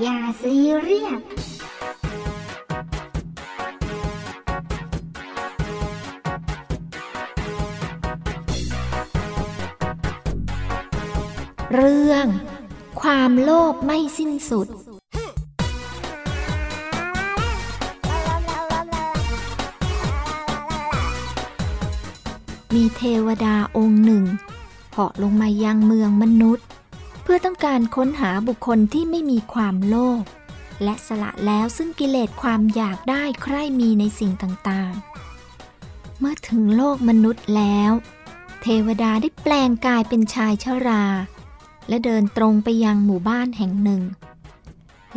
อย่าซีเรียสเรื่อง ความโลภไม่สิ้นสุด มีเทวดาองค์หนึ่งเหาะลงมายังเมืองมนุษย์ เพื่อต้องการค้นหาบุคคลที่ไม่มีความโลภและสละแล้วซึ่งกิเลสความอยากได้ใคร่มีในสิ่งต่างๆ เมื่อถึงโลกมนุษย์แล้ว เทวดาได้แปลงกายเป็นชายชรา และเดินตรงไปยังหมู่บ้านแห่งหนึ่ง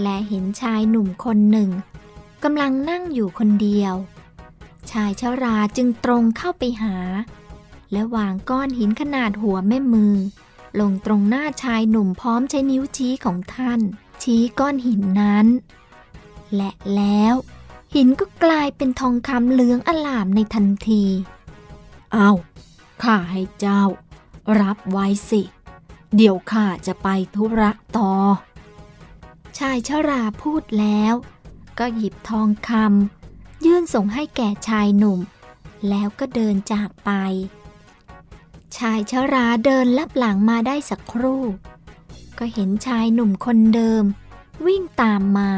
และเห็นชายหนุ่มคนหนึ่งกำลังนั่งอยู่คนเดียว ชายชราจึงตรงเข้าไปหา และวางก้อนหินขนาดหัวแม่มือ ลงตรงหน้าชายหนุ่มพร้อมใช้นิ้วชี้ของท่าน ชี้ก้อนหินนั้น และแล้ว หินก็กลายเป็นทองคำเหลืองอลามในทันที เอาข้าให้เจ้า รับไว้สิ เดี๋ยวข้าจะไปธุระต่อ ชายชราพูดแล้ว ก็หยิบทองคำยื่นส่งให้แก่ชายหนุ่ม แล้วก็เดินจากไป ชายชราเดินลับหลังมาได้สักครู่ ก็เห็นชายหนุ่มคนเดิม วิ่งตามมา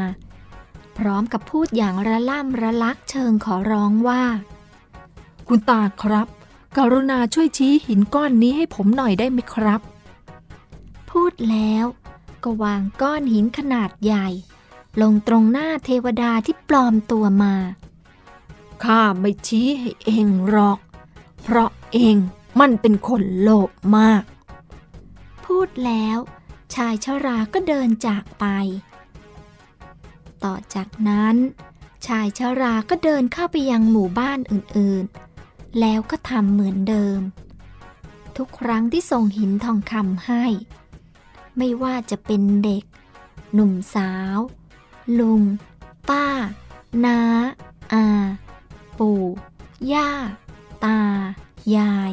พร้อมกับพูดอย่างระล่ำระลักเชิงขอร้องว่า คุณตาครับ กรุณาช่วยชี้หินก้อนนี้ให้ผมหน่อยได้ไหมครับ พูดแล้วก็วางก้อนหินขนาดใหญ่ ลงตรงหน้าเทวดาที่ปลอมตัวมา ข้าไม่ชี้ให้เองหรอก เพราะเอง มันเป็นคนโลภมาก พูดแล้ว ชายชราก็เดินจากไป ต่อจากนั้น ชายชราก็เดินเข้าไปยังหมู่บ้านอื่นๆ แล้วก็ทำเหมือนเดิม ทุกครั้งที่ส่งหินทองคำให้ ไม่ว่าจะเป็นเด็ก หนุ่มสาว ลุง ป้า น้า อา ปู่ ย่า ตายาย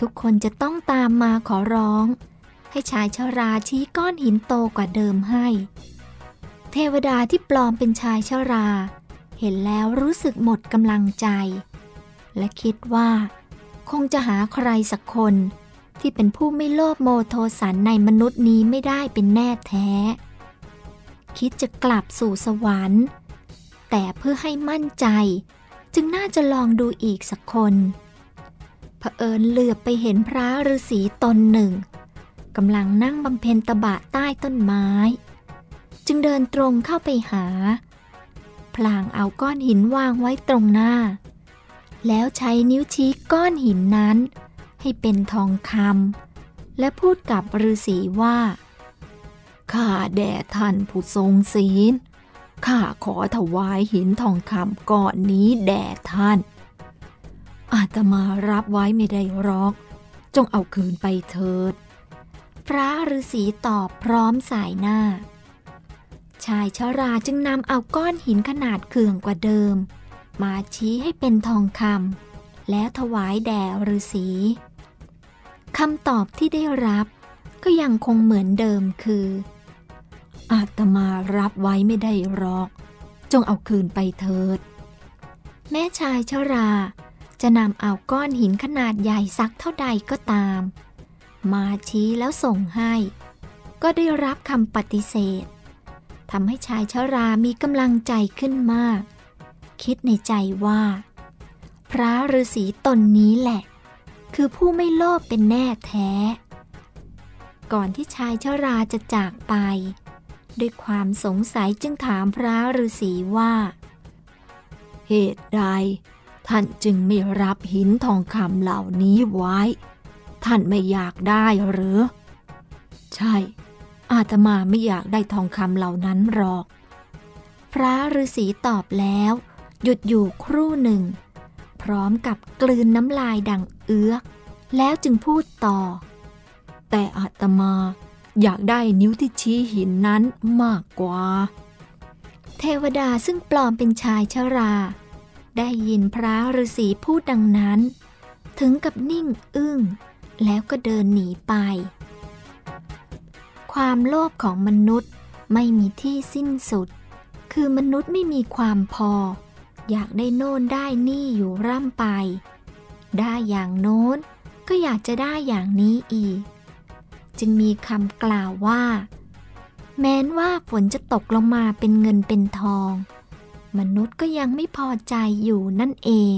ทุกคนจะต้องตามมาขอร้อง ให้ชายชราชี้ก้อนหินโตกว่าเดิมให้ เทวดาที่ปลอมเป็นชายชรา เห็นแล้วรู้สึกหมดกำลังใจ และคิดว่า คงจะหาใครสักคนที่เป็นผู้ไม่โลภโมโทสันในมนุษย์นี้ไม่ได้เป็นแน่แท้ คิดจะกลับสู่สวรรค์ แต่เพื่อให้มั่นใจ จึงน่าจะลองดูอีกสักคน เผอิญเหลือบไปเห็นพระฤาษีตนหนึ่งกำลังนั่งบำเพ็ญตบะใต้ต้นไม้ จึงเดินตรงเข้าไปหา พลางเอาก้อนหินวางไว้ตรงหน้า แล้วใช้นิ้วชี้ก้อนหินนั้น ให้เป็นทองคำและพูดกับฤาษีว่า ข้าแด่ท่านผู้ทรงศีล ข้าขอถวายหินทองคำก้อนนี้แด่ท่าน อาตมารับไว้ไม่ได้หรอก จงเอาคืนไปเถิด พระฤาษีตอบพร้อมสายหน้า ชายชราจึงนำเอาก้อนหินขนาดเคืองกว่าเดิม มาชี้ให้เป็นทองคำแล้วถวายแด่ฤาษีคำตอบที่ได้รับก็ยังคงเหมือนเดิมคือ อาตมารับไว้ไม่ได้หรอก จงเอาคืนไปเถิด แม่ชายชรา จะนำเอาก้อนหินขนาดใหญ่สักเท่าใดก็ตาม มาชี้แล้วส่งให้ ก็ได้รับคำปฏิเสธทำให้ชายชรามีกำลังใจขึ้นมาก คิดในใจว่า พระฤาษีตนนี้แหละ คือผู้ไม่โลภเป็นแน่แท้ ก่อนที่ชายชราจะจากไป ด้วยความสงสัยจึงถามพระฤาษีว่า เหตุใด ท่านจึงไม่รับหินทองคำเหล่านี้ไว้ ท่านไม่อยากได้หรือ ใช่ อาตมาไม่อยากได้ทองคำเหล่านั้นหรอก พระฤาษีตอบแล้ว หยุดอยู่ครู่หนึ่ง พร้อมกับกลืนน้ำลายดังเอื้อก แล้วจึงพูดต่อ แต่อาตมาอยากได้นิ้วที่ชี้หินนั้นมากกว่า เทวดาซึ่งปลอมเป็นชายชรา ได้ยินพระฤาษีพูดดังนั้น ถึงกับนิ่งอึ้ง แล้วก็เดินหนีไป ความโลภของมนุษย์ไม่มีที่สิ้นสุด คือมนุษย์ไม่มีความพอ อยากได้โน่นได้นี่อยู่ร่ำไป ได้อย่างโน้น ก็อยากจะได้อย่างนี้อีก จึงมีคำกล่าวว่า แม้นว่าฝนจะตกลงมาเป็นเงินเป็นทอง มนุษย์ก็ยังไม่พอใจอยู่นั่นเอง